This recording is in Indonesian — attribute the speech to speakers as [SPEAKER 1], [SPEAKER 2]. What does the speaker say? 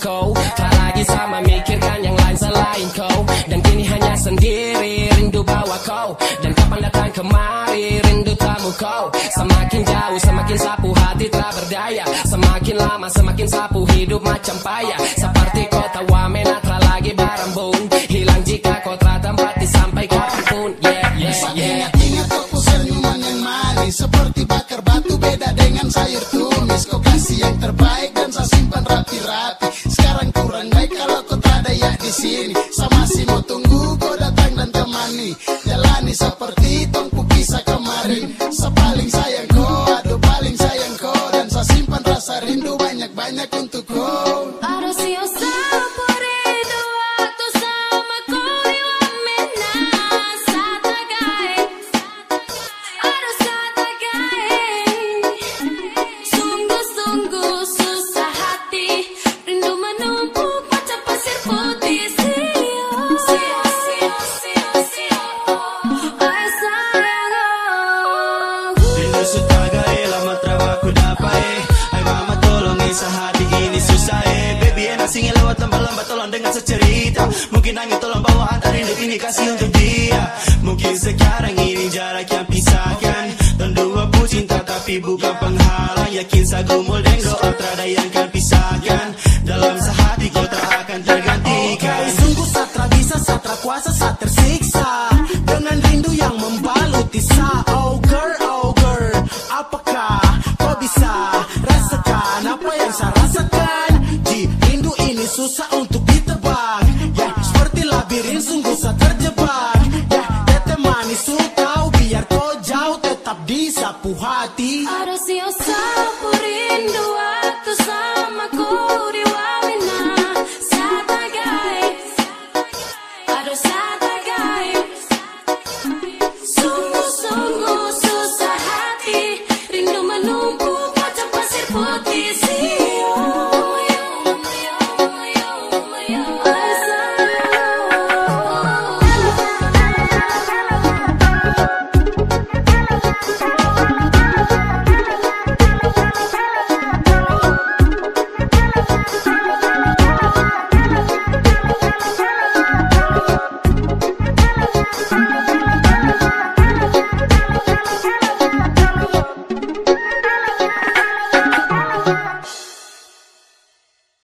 [SPEAKER 1] kau. Tak lagi sama mikirkan yang lain selain kau. Dan kini hanya sendiri rindu bawa kau. Dan kapan datang kemari rindu tamu kau. Semakin jauh semakin sapu hati tak berdaya. Semakin lama semakin sapu hidup macam payah. Seperti kota Wamena tak lagi barambung Hilang jika kota tempat sampai kapan pun. Yeah, yeah, yeah.
[SPEAKER 2] Ingat kau senyuman yang manis. Seperti bakar batu beda dengan sayur tumis. Kau kasih yang terbaik dan saya simpan rapi-rapi. Shady Rindu
[SPEAKER 3] sutaga eh lama trawa ku dapat eh Ay mama tolong eh sa hati ini susah eh Baby enak singin lewat lambat-lambat tolong dengar secerita. Mungkin angin tolong bawa antar rindu ini kasih untuk dia. Mungkin sekarang ini jarak yang pisahkan. Dan dua pun cinta tapi bukan penghalang. Yakin saya gumul dan doa terada yang kan pisahkan
[SPEAKER 4] di sa puhati. Harus yang sapu rindu waktu sama ku di wamina Sa
[SPEAKER 5] tagay Harus sa